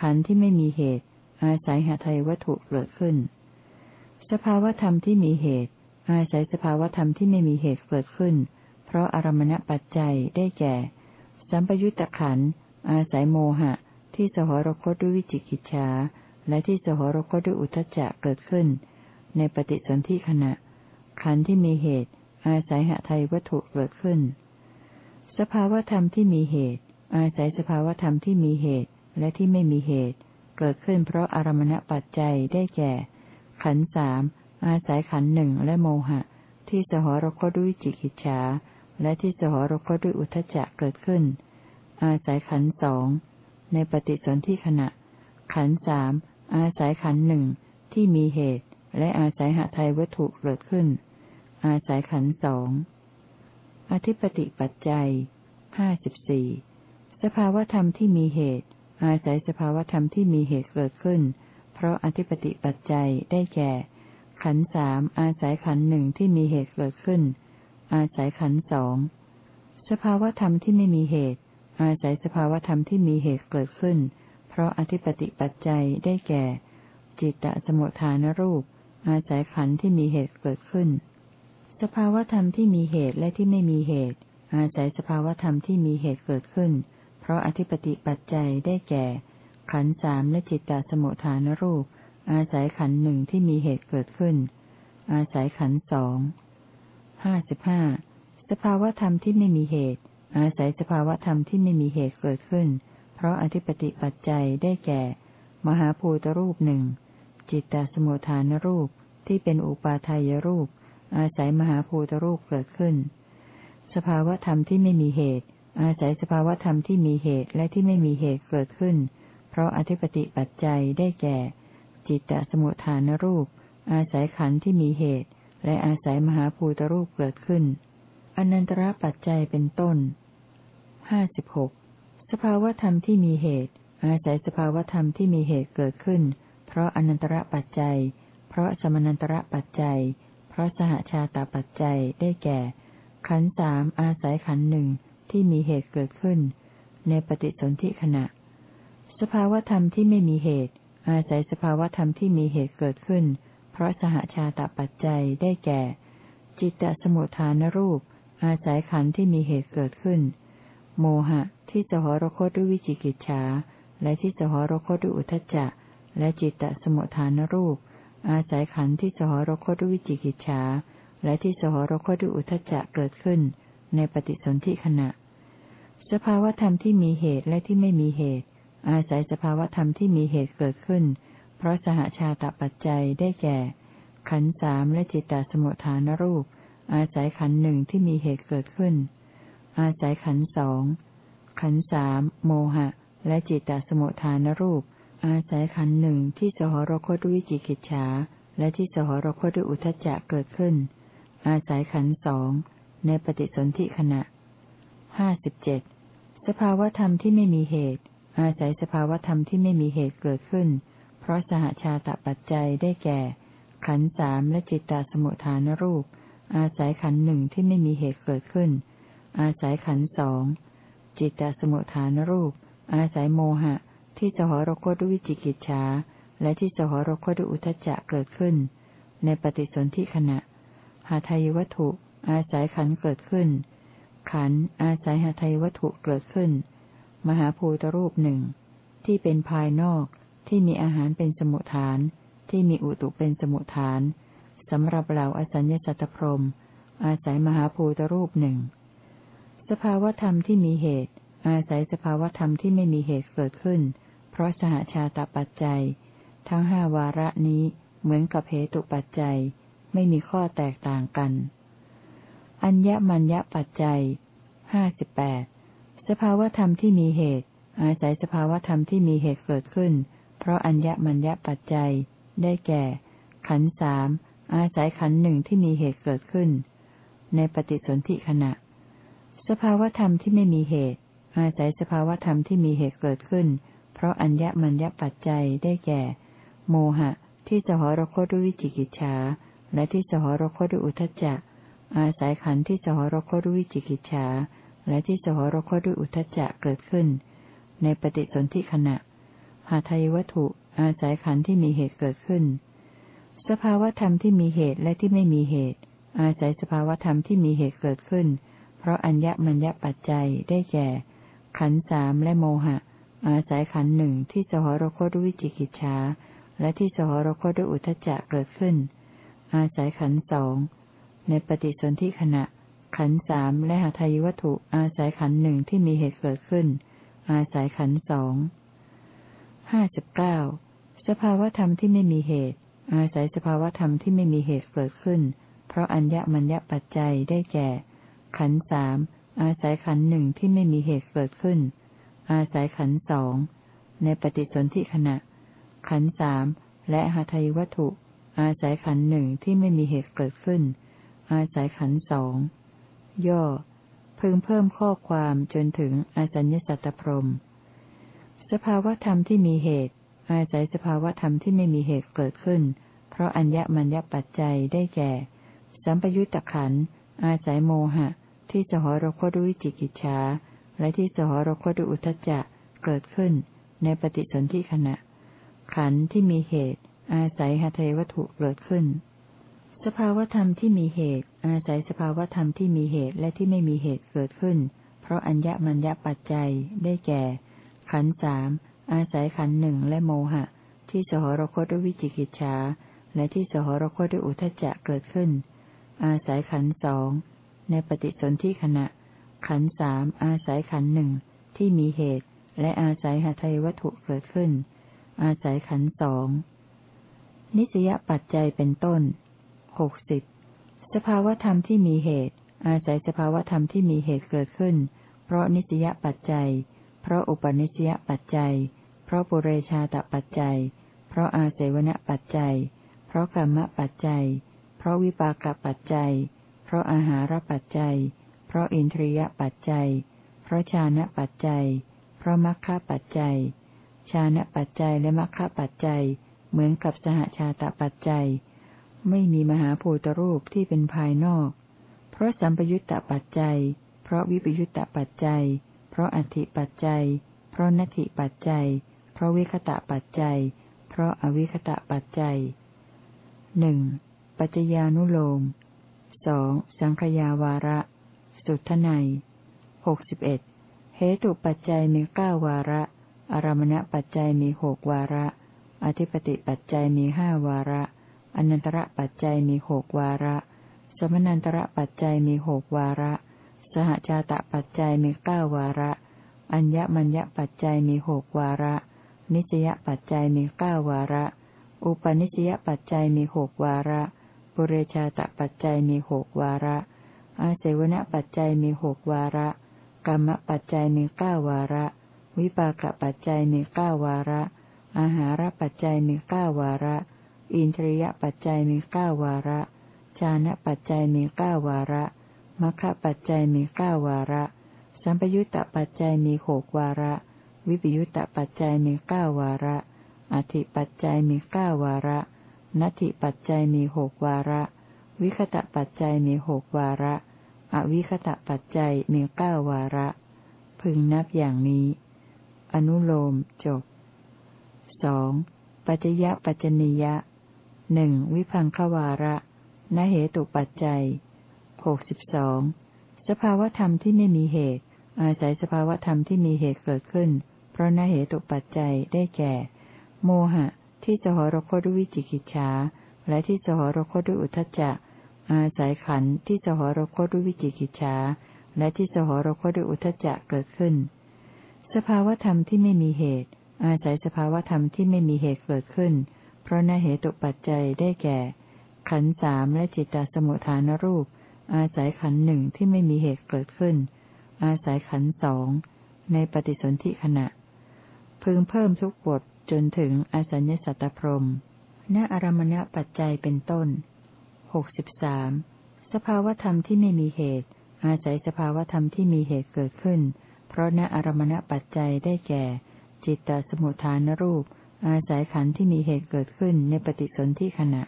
ขันที่ไม่มีเหตุ อาศัยหาไทยวัตถุเกิดขึ้น สภาวธรรมที่มีเหตุ อาศัยสภาวธรรมที่ไม่มีเหตุเกิดขึ้น เพราะอารมณปัจจัยได้แก่ สัมปยุตตะขันอาศัยโมหะ ที่สหรคตด้วยวิจิกิจฉาและที่สหรคตด้วยอุทจจะเกิดขึ้น ในปฏิสนธิขณะ ขันธ์ที่มีเหตุ อาศัยหะไทยวัตถุเกิดขึ้น สภาวธรรมที่มีเหตุ อาศัยสภาวธรรมที่มีเหตุและที่ไม่มีเหตุ เกิดขึ้นเพราะอารมณปัจจัยได้แก่ ขันธ์สามอาศัยขันธ์หนึ่งและโมหะ ที่สหรคตด้วยจิกิจฉาและที่สหรคตด้วยอุทจจะเกิดขึ้น อาศัยขันธ์สองในปฏิสนธิขณะ ขันสามอาศัยขันหนึ่งที่มีเหตุ และอาศัยหาไทยวัตถุเกิดขึ้น อาศัยขันสอง อธิปติปัจจัยห้าสิบสี่สภาวธรรมที่มีเหตุ อาศัยสภาวธรรมที่มีเหตุเกิดขึ้น เพราะอธิปติปัจจัยได้แก่ ขันสามอาศัยขันหนึ่งที่มีเหตุเกิดขึ้น อาศัยขันสอง สภาวธรรมที่ไม่มีเหตุ อาศัยสภาวธรรมที่มีเหตุเกิดขึ้น เพราะอธิปติปัจจัยได้แก่ จิตตสมุทฐานรูป อาศัยขันธ์ที่มีเหตุเกิดขึ้น สภาวธรรมที่มีเหตุและที่ไม่มีเหตุ อาศัยสภาวธรรมที่มีเหตุเกิดขึ้น เพราะอธิปติปัจจัยได้แก่ ขันธ์สามและจิตตสมุทฐานรูป อาศัยขันธ์หนึ่งที่มีเหตุเกิดขึ้น อาศัยขันธ์สองห้าสิบห้าสภาวธรรมที่ไม่มีเหตุ อาศัยสภาวธรรมที่ไม่มีเหตุเกิดขึ้น เพราะอธิปติปัจจัยได้แก่ มหาภูตรูปหนึ่ง จิตตสมุทฐานรูปที่เป็นอุปาทายรูป อาศัยมหาภูตรูปเกิดขึ้น สภาวธรรมที่ไม่มีเหตุ อาศัยสภาวธรรมที่มีเหตุและที่ไม่มีเหตุเกิดขึ้น เพราะอธิปติปัจจัยได้แก่ จิตตสมุทฐานรูป อาศัยขันธ์ที่มีเหตุ และอาศัยมหาภูตรูปเกิดขึ้น อนันตระปัจจัยเป็นต้นห้าสิบหกสภาวธรรมที่มีเหตุ อาศัยสภาวธรรมที่มีเหตุเกิดขึ้น เพราะอนันตระปัจจัย เพราะสมนันตระปัจจัย เพราะสหชาตปัจจัยได้แก่ ขันสามอาศัยขันหนึ่งที่มีเหตุเกิดขึ้น ในปฏิสนธิขณะ สภาวธรรมที่ไม่มีเหตุ อาศัยสภาวธรรมที่มีเหตุเกิดขึ้น เพราะสหชาตปัจจัยได้แก่ จิตตสมุทฐานรูป อาศัยขันที่มีเหตุเกิดขึ้น โมหะที่สหรคตด้วยวิจิกิจฉาและที่สหรคตด้วยอุทจจะ และจิตตสมุทฐานรูป อาศัยขันธ์ที่สหรคตด้วยวิจิกิจฉาและที่สหรคตด้วยอุทจจะเกิดขึ้น ในปฏิสนธิขณะ สภาวธรรมที่มีเหตุและที่ไม่มีเหตุ อาศัยสภาวธรรมที่มีเหตุเกิดขึ้น เพราะสหชาตปัจจัยได้แก่ ขันธ์สามและจิตตสมุทฐานรูป อาศัยขันธ์หนึ่งที่มีเหตุเกิดขึ้น อาศัยขันธ์สองขันธ์สามโมหะ และจิตตสมุทฐานรูป อาศัยขันหนึ่งที่สหรคตด้วยจิกิจฉาและที่สหรคตด้วยอุทจจะเกิดขึ้น อาศัยขันสองในปฏิสนธิขณะห้าสิบเจ็ดสภาวธรรมที่ไม่มีเหตุ อาศัยสภาวธรรมที่ไม่มีเหตุเกิดขึ้น เพราะสหชาตปัจจัยได้แก่ ขันสามและจิตตสมุทฐานรูป อาศัยขันหนึ่งที่ไม่มีเหตุเกิดขึ้น อาศัยขันสองจิตตสมุทฐานรูป อาศัยโมหะ ที่สหรคตด้วยวิจิกิจฉาและที่สหรคตด้วยอุทจจะเกิดขึ้น ในปฏิสนธิขณะ หาทายวัตถุ อาศัยขันเกิดขึ้น ขันอาศัยหาทายวัตถุเกิดขึ้น มหาภูตรูปหนึ่งที่เป็นภายนอกที่มีอาหารเป็นสมุทฐาน ที่มีอุตุเป็นสมุทฐานสำหรับเหล่าอสัญญสัตตพรมอาศัยมหาภูตรูปหนึ่งสภาวธรรมที่มีเหตุ อาศัยสภาวธรรมที่ไม่มีเหตุเกิดขึ้น เพราะสหชาตปัจจัย ทั้งห้าวาระนี้เหมือนกับเหตุปัจจัย ไม่มีข้อแตกต่างกัน อัญญมัญญปัจจัยห้าสิบแปดสภาวธรรมที่มีเหตุ อาศัยสภาวธรรมที่มีเหตุเกิดขึ้น เพราะอัญญมัญญปัจจัย ได้แก่ ขันสามอาศัยขันหนึ่งที่มีเหตุเกิดขึ้น ในปฏิสนธิขณะ สภาวธรรมที่ไม่มีเหตุ อาศัยสภาวธรรมที่มีเหตุเกิดขึ้นเราะอัญญมัญญปัจจัยได้แก่ โมหะ ที่สหรคตด้วยวิจิกิจฉาและที่สหรคตด้วยอุทจจะอาศัยขันที่สหรคตด้วยวิจิกิจฉาและที่สหรคตด้วยอุทจจะเกิดขึ้น ในปฏิสนธิขณะ หาทายวัตถุ อาศัยขันที่มีเหตุเกิดขึ้น สภาวธรรมที่มีเหตุและที่ไม่มีเหตุ อาศัยสภาวธรรมที่มีเหตุเกิดขึ้น เพราะอัญญมัญญปัจจัยได้แก่ ขันสามและโมหะ อาศัยขันหนึ่งที่สหรคตด้วยวิจิกิจฉาและที่สหรคตด้วยอุทจจะเกิดขึ้น อาศัยขันสองในปฏิสนธิขณะ ขันสามและหาทายวัตถุอาศัยขันหนึ่งที่มีเหตุเกิดขึ้น อาศัยขันสองห้าสิบเก้าสภาวธรรมที่ไม่มีเหตุ อาศัยสภาวธรรมที่ไม่มีเหตุเกิดขึ้น เพราะอัญญมัญญปัจจัยได้แก่ ขันสามอาศัยขันหนึ่งที่ไม่มีเหตุเกิดขึ้น อาศัยขันสองในปฏิสนธิขณะ ขันสามและหาทายวัตถุ อาศัยขันหนึ่งที่ไม่มีเหตุเกิดขึ้น อาศัยขันสองย่อ พึงเพิ่มข้อความจนถึงอาสัญญสัตตพรมสภาวธรรมที่มีเหตุ อาศัยสภาวธรรมที่ไม่มีเหตุเกิดขึ้น เพราะอัญญมัญญปัจจัยได้แก่ สัมปยุตตะขันอาศัยโมหะ ที่สหรคตด้วยจิกิจฉา และที่สหรคตด้วยอุทจจะเกิดขึ้นในปฏิสนธิขณะ ขันที่มีเหตุ อาศัยหทัยวัตถุเกิดขึ้น สภาวธรรมที่มีเหตุ อาศัยสภาวธรรมที่มีเหตุและที่ไม่มีเหตุเกิดขึ้น เพราะอัญญมัญญปัจจัยได้แก่ ขันสามอาศัยขันหนึ่งและโมหะ ที่สหรคตด้วยวิจิกิจฉาและที่สหรคตด้วยอุทจจะเกิดขึ้น อาศัยขันสองในปฏิสนธิขณะ ขันสามอาศัยขันหนึ่งที่มีเหตุ และอาศัยหาไทยวัตถุเกิดขึ้น อาศัยขันสองนิสยปัจจัยเป็นต้นหกสิบสภาวธรรมที่มีเหตุ อาศัยสภาวธรรมที่มีเหตุเกิดขึ้น เพราะนิสยปัจจัย เพราะอุปนิสยปัจจัย เพราะปุเรชาตปัจจัย เพราะอาเสวนปัจจัย เพราะกรรมปัจจัย เพราะวิปากปัจจัย เพราะอาหารปัจจัย ราะอินทรียปัจจัย เพราะชานะปัจจัย เพราะมัคคะปัจจัย ชานะปัจจัยและมัคคะปัจจัย เหมือนกับสหชาตปัจจัย ไม่มีมหาภูตรูปที่เป็นภายนอก เพราะสัมปยุตตปัจจัย เพราะวิปยุตตปัจจัย เพราะอธิปัจจัย เพราะนัตถิปัจจัย เพราะวิคตะปัจจัย เพราะอวิคตะปัจจัยหนึ่งปัจจญานุโลมสองสังขยาวาระ สุทไนหกสิบเอ็ดเหตุปัจจัยมีเก้าวาระ อารมณปัจจัยมีหกวาระ อธิปติปัจจัยมีห้าวาระ อนันตระปัจจัยมีหกวาระ สมนันตระปัจจัยมีหกวาระ สหชาตะปัจจัยมีเก้าวาระ อัญญมัญญปัจจัยมีหกวาระ นิสยปัจจัยมีเก้าวาระ อุปนิสยปัจจัยมีหกวาระ ปุเรชาตปัจจัยมีหกวาระ อาเสวนปัจจัยมีหกวาระ กรรมปัจจัยมีเก้าวาระ วิปากปัจจัยมีเก้าวาระ อาหารปัจจัยมีเก้าวาระ อินทรียปัจจัยมีเก้าวาระชานะปัจจัยมีเก้าวาระมัคคะปัจจัยมีเก้าวาระ สัมปยุตตปัจจัยมีหกวาระ วิปยุตตปัจจัยมีเก้าวาระ อธิปัจจัยมีเก้าวาระนัตถิปัจจัยมีหกวาระ วิคตะปัจจัยมีหกวาระ อวิคตะปัจจัยมีเก้าวาระ พึงนับอย่างนี้ อนุโลมจบสองปัจจยปัจจนิยะหนึ่งวิพังควาระนเหตุปัจจัยหกสิบสองสภาวธรรมที่ไม่มีเหตุ อาศัยสภาวธรรมที่มีเหตุเกิดขึ้น เพราะนเหตุปัจจัยได้แก่ โมหะ ที่สหรคตด้วยวิจิกิจฉาและที่สหรคตด้วยอุทจจะ อาศัยขันธ์ที่สหรคตด้วยวิจิกิจฉาและที่สหรคตด้วยอุทจจะเกิดขึ้น สภาวธรรมที่ไม่มีเหตุ อาศัยสภาวธรรมที่ไม่มีเหตุเกิดขึ้น เพราะนเหตุปัจจัยได้แก่ ขันธ์สามและจิตตสมุทฐานรูป อาศัยขันธ์หนึ่งที่ไม่มีเหตุเกิดขึ้น อาศัยขันธ์สองในปฏิสนธิขณะ พึงเพิ่มทุกบทจนถึงอสัญญสัตตพรมณอารมณปัจจัยเป็นต้น หกสิบสามสภาวธรรมที่ไม่มีเหตุ อาศัยสภาวธรรมที่มีเหตุเกิดขึ้น เพราะณอารมณปัจจัยได้แก่ จิตตสมุทฐานรูป อาศัยขันธ์ที่มีเหตุเกิดขึ้นในปฏิสนธิขณะ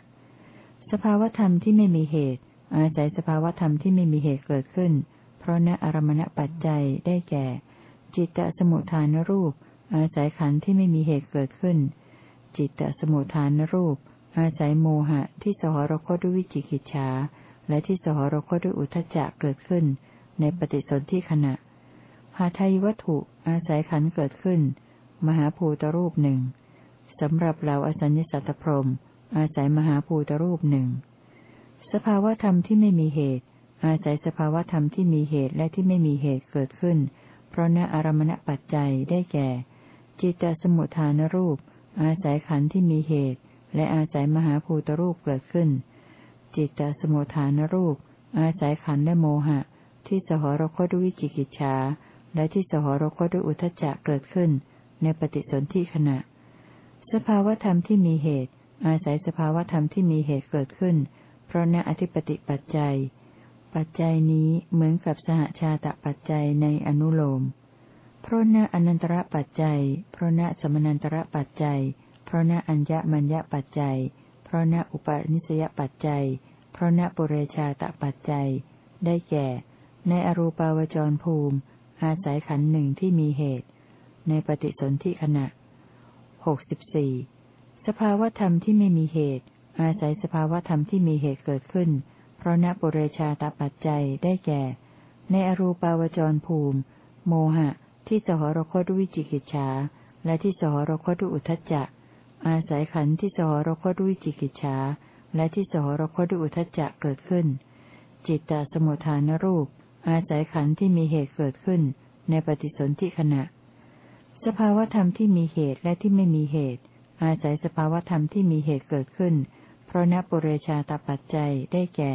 สภาวธรรมที่ไม่มีเหตุ อาศัยสภาวธรรมที่ไม่มีเหตุเกิดขึ้น เพราะณอารมณปัจจัยได้แก่ จิตตสมุทฐานรูป อาศัยขันธ์ที่ไม่มีเหตุเกิดขึ้น จิตตสมุทฐานรูป อาศัยโมหะที่สหรคตด้วยวิจิกิจฉาและที่สหรคตด้วยอุทจจะเกิดขึ้น ในปฏิสนธิขณะ หาไทยวัตถุอาศัยขันเกิดขึ้น มหาภูตรูปหนึ่งสำหรับเราอสัญญสัตตพรมอาศัยมหาภูตรูปหนึ่ง สภาวธรรมที่ไม่มีเหตุ อาศัยสภาวธรรมที่มีเหตุและที่ไม่มีเหตุเกิดขึ้น เพราะณอารมณปัจจัยได้แก่ จิตตสมุทฐานรูป อาศัยขันธ์ที่มีเหตุ และอาศัยมหาภูตรูปเกิดขึ้น จิตตสมุทฐานรูป อาศัยขันธ์และโมหะ ที่สหรคตด้วยวิจิกิจฉาและที่สหรคตด้วยอุทจจะเกิดขึ้น ในปฏิสนธิขณะ สภาวธรรมที่มีเหตุ อาศัยสภาวธรรมที่มีเหตุเกิดขึ้น เพราะณอธิปติปัจจัย ปัจจัยนี้เหมือนกับสหชาตปัจจัยในอนุโลม เพราะณอนันตระปัจจัย เพราะณสมนันตระปัจจัย เพราะณอัญญมัญญปัจจัย เพราะณอุปนิสยปัจจัย เพราะณปุเรชาตปัจจัย ได้แก่ ในอรูปาวจรภูมิ อาศัยขันหนึ่งที่มีเหตุ ในปฏิสนธิขณะหกสิบสี่สภาวธรรมที่ไม่มีเหตุ อาศัยสภาวธรรมที่มีเหตุเกิดขึ้น เพราะณปุเรชาตปัจจัย ได้แก่ ในอรูปาวจรภูมิ โมหะ ที่สหรคตด้วยวิจิกิจฉาและที่สหรคตด้วยอุทจจะ อาศัยขันธ์ที่สหรคตด้วยจิกิจฉาและที่สหรคตด้วยอุทจจะเกิดขึ้น จิตตสมุทฐานรูป อาศัยขันธ์ที่มีเหตุเกิดขึ้น ในปฏิสนธิขณะ สภาวธรรมที่มีเหตุและที่ไม่มีเหตุ อาศัยสภาวธรรมที่มีเหตุเกิดขึ้น เพราะนปุเรชาตปัจจัยได้แก่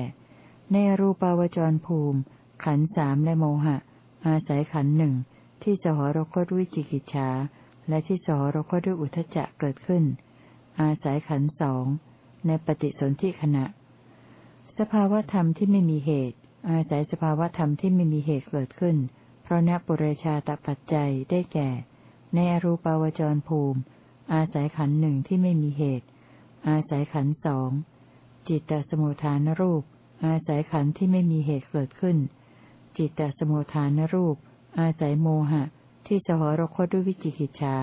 ในรูปาวจรภูมิ ขันสามและโมหะ อาศัยขันหนึ่งที่สหรคตด้วยจิกิจฉา และที่สหรคตด้วยอุทจจะเกิดขึ้น อาศัยขันสองในปฏิสนธิขณะ สภาวธรรมที่ไม่มีเหตุ อาศัยสภาวธรรมที่ไม่มีเหตุเกิดขึ้น เพราะนปุเรชาตปัจจัยได้แก่ ในอรูปาวจรภูมิ อาศัยขันหนึ่งที่ไม่มีเหตุ อาศัยขันสองจิตตสมุทฐานรูป อาศัยขันที่ไม่มีเหตุเกิดขึ้น จิตตสมุทฐานรูป อาศัยโมหะ ที่สหรคตด้วยวิจิกิจฉา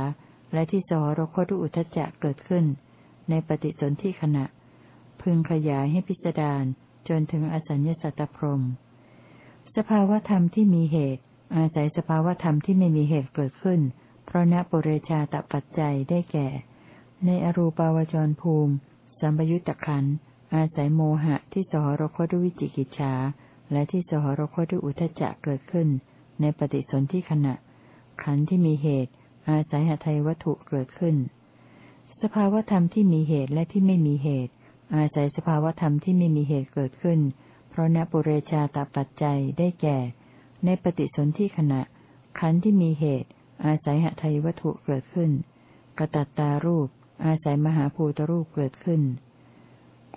และที่สหรคตด้วยอุทจจะเกิดขึ้น ในปฏิสนธิขณะ พึงขยายให้พิจารณาจนถึงอสัญญสัตตพรมสภาวธรรมที่มีเหตุ อาศัยสภาวธรรมที่ไม่มีเหตุเกิดขึ้น เพราะณปุเรชาตปัจจัยได้แก่ ในอรูปาวจรภูมิสัมปยุตตะขันอาศัยโมหะที่สหรคตด้วยวิจิกิจฉาและที่สหรคตด้วยอุทจจะเกิดขึ้น ในปฏิสนธิขณะ ขันธ์ที่มีเหตุ อาศัยหทัยวัตถุเกิดขึ้น สภาวธรรมที่มีเหตุและที่ไม่มีเหตุ อาศัยสภาวธรรมที่ไม่มีเหตุเกิดขึ้น เพราะนปุเรชาตปัจจัยได้แก่ ในปฏิสนธิขณะ ขันธ์ที่มีเหตุ อาศัยหทัยวัตถุเกิดขึ้นกระตัตตารูป อาศัยมหาภูตรูปเกิดขึ้น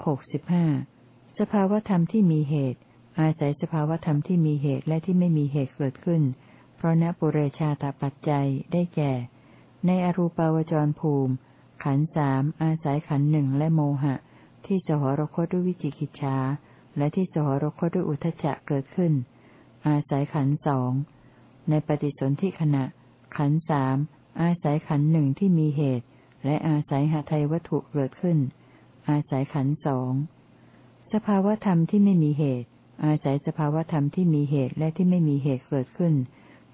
หกสิบห้าสภาวธรรมที่มีเหตุ อาศัยสภาวธรรมที่มีเหตุและที่ไม่มีเหตุเกิดขึ้น เพราะนปุเรชาตปัจจัยได้แก่ ในอรูปาวจรภูมิ ขันสามอาศัยขันหนึ่งและโมหะ ที่สหรคตด้วยวิจิกิจฉาและที่สหรคตด้วยอุทจจะเกิดขึ้น อาศัยขันสองในปฏิสนธิขณะ ขันสามอาศัยขันหนึ่งที่มีเหตุ และอาศัยหาไทยวัตถุเกิดขึ้น อาศัยขันสองสภาวธรรมที่ไม่มีเหตุ อาศัยสภาวธรรมที่มีเหตุและที่ไม่มีเหตุเกิดขึ้น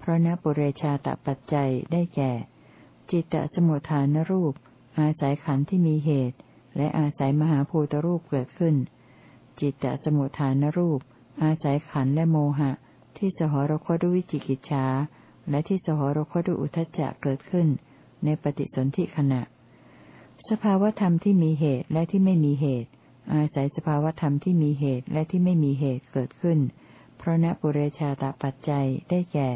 ระนปุเรชาตปัจจัยได้แก่ จิตตสมุทฐานรูป อาศัยขันธ์ที่มีเหตุ และอาศัยมหาภูตรูปเกิดขึ้น จิตตสมุทฐานรูป อาศัยขันธ์และโมหะ ที่สหรคตด้วยวิจิกิจฉาและที่สหรคตด้วยอุทจจะเกิดขึ้น ในปฏิสนธิขณะ สภาวธรรมที่มีเหตุและที่ไม่มีเหตุ อาศัยสภาวธรรมที่มีเหตุและที่ไม่มีเหตุเกิดขึ้น เพราะนปุเรชาตปัจจัยได้แก่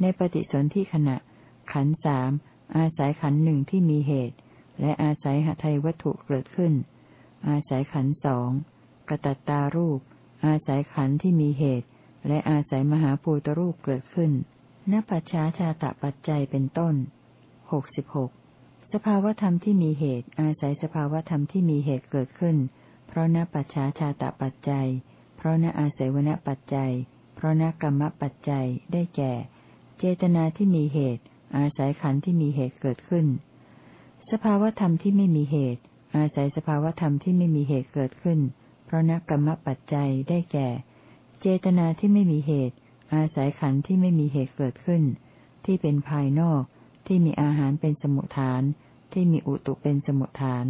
ในปฏิสนธิขณะ ขันสามอาศัยขันหนึ่งที่มีเหตุ และอาศัยหทัยวัตถุเกิดขึ้น อาศัยขันสองกระตัตตารูป อาศัยขันที่มีเหตุ และอาศัยมหาภูตรูปเกิดขึ้นนปัจฉาชาตปัจจัยเป็นต้นหกสิบหกสภาวธรรมที่มีเหตุ อาศัยสภาวธรรมที่มีเหตุเกิดขึ้น เพราะนปัจฉาชาตปัจจัย เพราะนอาศัยวณปัจจัย เพราะนกรรมปัจจัยได้แก่ เจตนาที่มีเหตุ อาศัยขันธ์ที่มีเหตุเกิดขึ้น สภาวธรรมที่ไม่มีเหตุ อาศัยสภาวธรรมที่ไม่มีเหตุเกิดขึ้น เพราะนักรรมปัจจัยได้แก่ เจตนาที่ไม่มีเหตุ อาศัยขันธ์ที่ไม่มีเหตุเกิดขึ้น ที่เป็นภายนอกที่มีอาหารเป็นสมุทฐาน ที่มีอุตุเป็นสมุทฐาน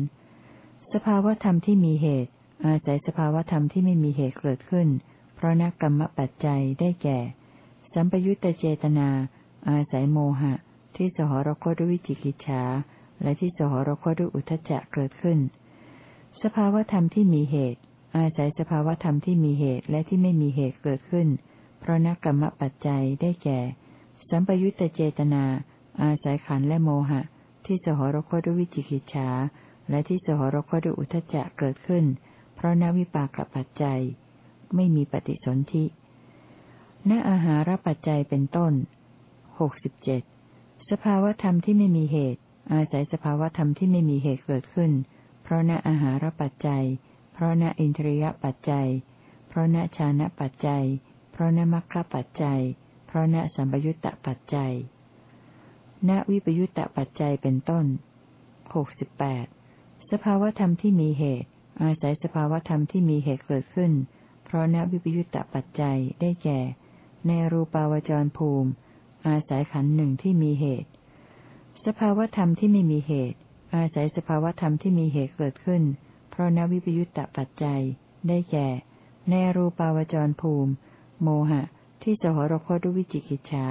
สภาวธรรมที่มีเหตุ อาศัยสภาวธรรมที่ไม่มีเหตุเกิดขึ้น เพราะนักกรรมปัจจัยได้แก่ สัมปยุตตเจตนา อาศัยโมหะ ที่สหรคตด้วยวิจิกิจฉาและที่สหรคตด้วยอุทจจะเกิดขึ้น สภาวธรรมที่มีเหตุ อาศัยสภาวธรรมที่มีเหตุและที่ไม่มีเหตุเกิดขึ้น เพราะนักกรรมปัจจัยได้แก่ สัมปยุตตเจตนา อาศัยขันและโมหะ ที่สหรคตด้วยวิจิกิจฉาและที่สหรคตด้วยอุทจจะเกิดขึ้น เพราะนวิปากปัจจัย ไม่มีปฏิสนธิ ณอาหารปัจจัยเป็นต้นหกสิบเจ็ดสภาวธรรมที่ไม่มีเหตุ อาศัยสภาวธรรมที่ไม่มีเหตุเกิดขึ้น เพราะณอาหารปัจจัย เพราะณอินทรียปัจจัย เพราะณชานะปัจจัย เพราะนมัคคะปัจจัย เพราะนสัมปยุตตปัจจัย ณวิปยุตตปัจจัยเป็นต้นหกสิบแปดสภาวธรรมที่มีเหตุ อาศัยสภาวธรรมที่มีเหตุเกิดขึ้น เพราะณวิปยุตตปัจจัยได้แก่ ในรูปาวจรภูมิ อาศัยขันหนึ่งที่มีเหตุ สภาวธรรมที่ไม่มีเหตุ อาศัยสภาวธรรมที่มีเหตุเกิดขึ้น เพราะณวิปยุตตปัจจัย ได้แก่ ในรูปาวจรภูมิ โมหะ ที่สหรคตด้วยวิจิกิจฉา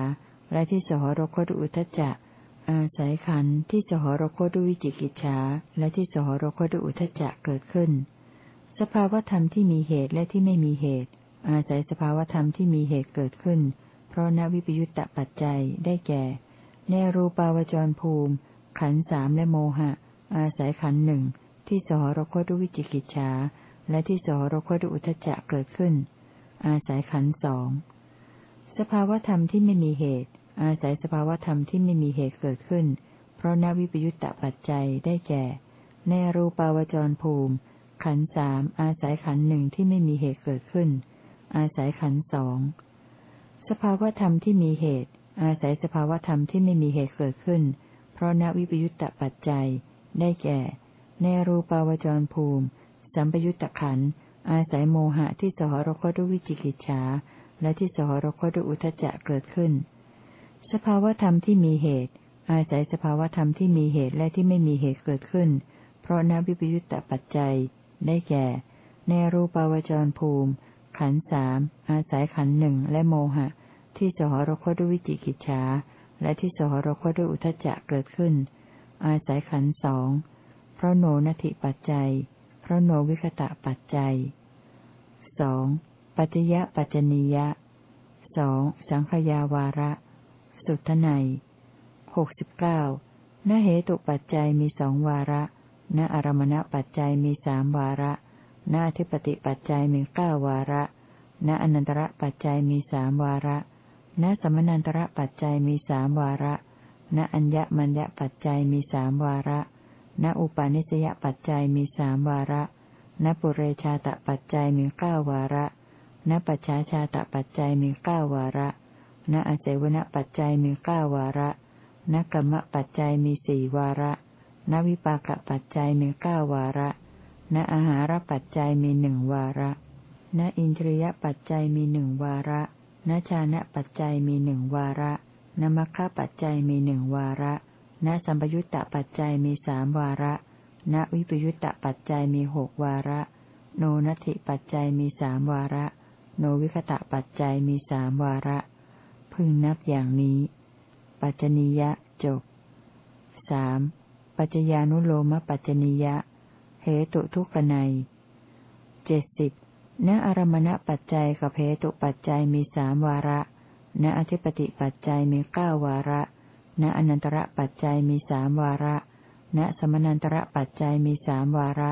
และที่สหรคตด้วยอุทจจะอาศัยขันธ์ที่สหรคตด้วยวิจิกิจฉาและที่สหรคตด้วยอุทจจะเกิดขึ้น สภาวธรรมที่มีเหตุและที่ไม่มีเหตุ อาศัยสภาวธรรมที่มีเหตุเกิดขึ้น เพราะนวิปยุตตปัจจัยได้แก่ ในรูปาวจรภูมิ ขันสามและโมหะ อาศัยขันหนึ่งที่สหรคตด้วยวิจิกิจฉาและที่สหรคตด้วยอุทจจะเกิดขึ้น อาศัยขันสองสภาวธรรมที่ไม่มีเหตุ อาศัยสภาวธรรมที่ไม่มีเหตุเกิดขึ้น เพราะนวิปยุตตะปัจจัยได้แก่ ในรูปาวจรภูมิ ขันสามอาศัยขันหนึ่งที่ไม่มีเหตุเกิดขึ้น อาศัยขันสอง สภาวธรรมที่มีเหตุ อาศัยสภาวธรรมที่ไม่มีเหตุเกิดขึ้น เพราะนวิปยุตตะปัจจัย ได้แก่ ในรูปาวจรภูมิ สัมปยุตตะขัน อาศัยโมหะที่สหรคตด้วยวิจิกิจฉา และที่สหรคตด้วยอุทจจะเกิดขึ้น สภาวธรรมที่มีเหตุ อาศัยสภาวธรรมที่มีเหตุและที่ไม่มีเหตุเกิดขึ้น เพราะนวิปยุตตปัจจัย ได้แก่ ในรูปาวจรภูมิ ขันสามอาศัยขันหนึ่งและโมหะ ที่สหรคตด้วยวิจิกิจฉาและที่สหรคตด้วยอุทจจะเกิดขึ้น อาศัยขันสองเพราะโนนัติปัจจัยพราะโนวิคตะปัจจัยสองปัจยะปัจจนียะสองสังขยาวาระ สุทไนหกสิบเก้านเหตุปัจจัยมีสองวาระ ณอารมณปัจจัยมีสามวาระ ณอธิปติปัจจัยมีเก้าวาระ ณอนันตระปัจจัยมีสามวาระ ณสมนันตระปัจจัยมีสามวาระ ณอัญญมัญญปัจจัยมีสามวาระ ณอุปาณิสยปัจจัยมีสามวาระ ณปุเรชาตปัจจัยมีเก้าวาระ ณปัจฉาชาตปัจจัยมีเก้าวาระ ณอาศัยวณปัจจัยมีเก้าวาระณกรรมปัจจัยมีสี่วาระ ณวิปากปัจจัยมีเก้าวาระ ณอาหารปัจจัยมีหนึ่งวาระ ณอินทรียปัจจัยมีหนึ่งวาระ ณชานะปัจจัยมีหนึ่งวาระ ณมัคคะปัจจัยมีหนึ่งวาระ ณสัมปยุตตปัจจัยมีสามวาระ ณวิปยุตตปัจจัยมีหกวาระ โนนัตถิปัจจัยมีสามวาระ โนวิคตะปัจจัยมีสามวาระ พึงนับอย่างนี้ ปัจจนิยะจบสามปัจจญานุโลมปัจจนิยะ เหตุทุกนัยเจ็ดสิบณอารมณปัจจัยกับเหตุปัจจัยมีสามวาระ ณอธิปติปัจจัยมีเก้าวาระ ณอนันตระปัจจัยมีสามวาระ ณสมนันตระปัจจัยมีสามวาระ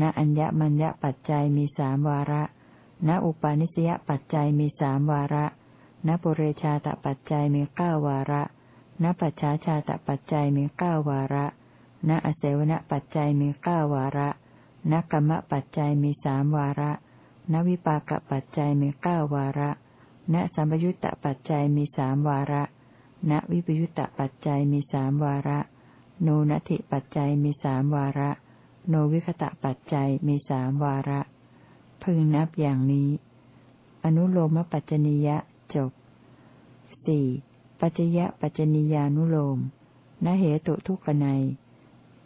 ณอัญญมัญญปัจจัยมีสามวาระ ณอุปาณิสยปัจจัยมีสามวาระ ณปุเรชาตปัจจัยมีเก้าวาระ ณปัจฉาชาตปัจจัยมีเก้าวาระ ณอเสวนปัจจัยมีเก้าวาระ ณกรรมปัจจัยมีสามวาระ ณวิปากปัจจัยมีเก้าวาระ ณสัมยุตตปัจจัยมีสามวาระ ณวิปยุตตปัจจัยมีสามวาระ โนนัติปัจจัยมีสามวาระ โนวิคตะปัจจัยมีสามวาระ พึงนับอย่างนี้ อนุโลมปัจจนิยะจบสี่ปัจจยะปัจจนิยานุโลมนเหตุทุกขไน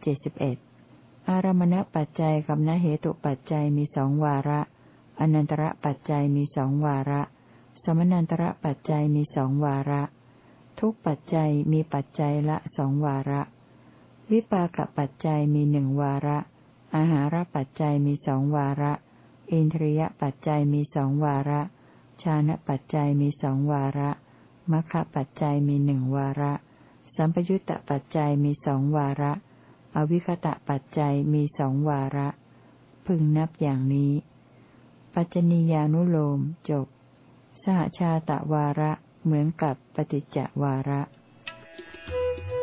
เจ็ดสิบเอ็ดอารมณปัจจัยกับนเหตุปัจจัยมีสองวาระ อนันตระปัจจัยมีสองวาระ สมนันตระปัจจัยมีสองวาระ ทุกปัจจัยมีปัจจัยละสองวาระ วิปากปัจจัยมีหนึ่งวาระ อาหารปัจจัยมีสองวาระ อินทรียปัจจัยมีสองวาระ ชานะปัจจัยมีสองวาระมัคคะปัจจัยมีหนึ่งวาระ สัมปยุตตปัจจัยมีสองวาระ อวิคตะปัจจัยมีสองวาระ พึงนับอย่างนี้ ปัจจนียานุโลมจบ สหชาตะวาระเหมือนกับปฏิจจวาระ Thank you.